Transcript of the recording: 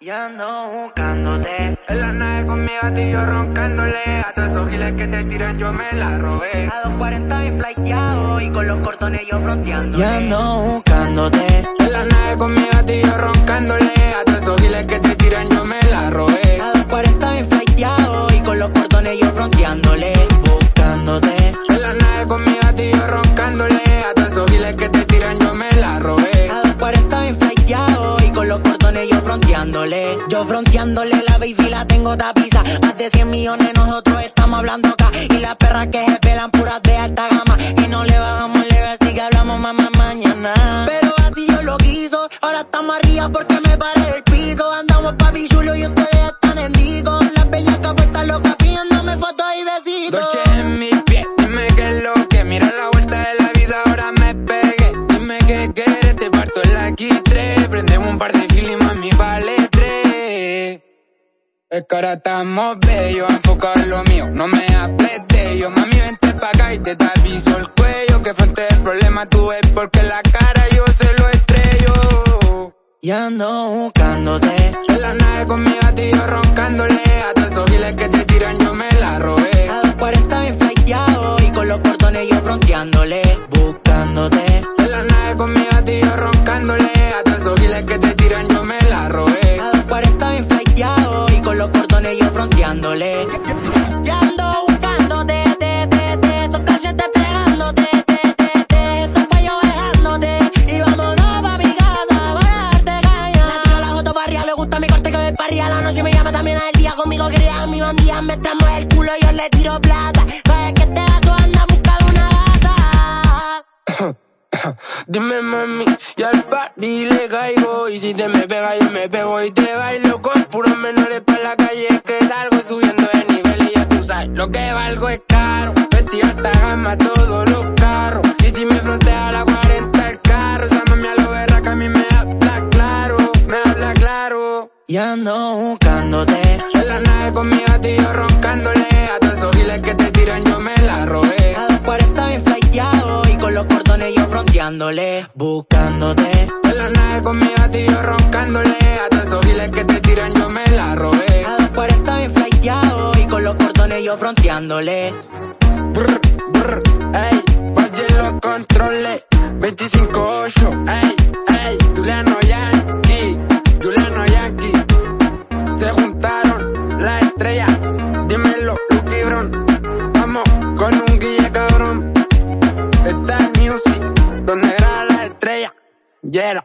Y ando buscándote. En la nave conmigo a ti yo roncándole. A todos esos giles que te tiran yo me la robé. A 240 bien flighteado y con los cortones yo fronteando. Y ando buscándote. Yo fronteándole. La baby la tengo tapiza. Más de 100 millones nosotros estamos hablando acá. Y las perras que se pelan puras de alta gama. Y no le bajamos leve así que hablamos más mañana. Pero así yo lo quiso. Ahora estamos arriba porque me paré el piso. Andamos papi chulo y ustedes están en Vigo. Las bellas que puestas locas pidiéndome fotos y besitos. Dolce en mis pies, dime qué es lo que mira la vuelta de la vida, ahora me pegué. Dime qué quieres, te parto el aquí tres. Es que ahora estamos bellos, a enfocar lo mío, no me de ello. Mami, vente pa' acá y te tapizo el cuello. Que frente el problema tú ves porque la cara yo se lo estrello. Y ando buscándote. En la nave conmigo a ti yo roncándole. A todos esos giles que te tiran yo me la robé. A 240 bien flighteado y con los cortones yo fronteándole. Llama también al día, conmigo quería mi bandía. Me tramo el culo, yo le tiro plata. Sabes que este gato anda buscando una gata. Dime mami, y al party le caigo Y si te me pega yo me pego y te bailo Con puros menores pa' la calle que salgo subiendo de nivel Y ya tú sabes, lo que valgo es caro Vestí alta gama todos Y ando buscándote. En la nave conmigo a ti yo roncándole A todos esos giles que te tiran yo me la robé A 240 bien flighteado y con los portones yo fronteándole. Buscándote. En la nave conmigo a ti yo roncándole A todos esos giles que te tiran yo me la robé A 240 bien flighteado y con los portones yo fronteándole. Brr, brr, ey, valle los controles 25-8, ey Yeah.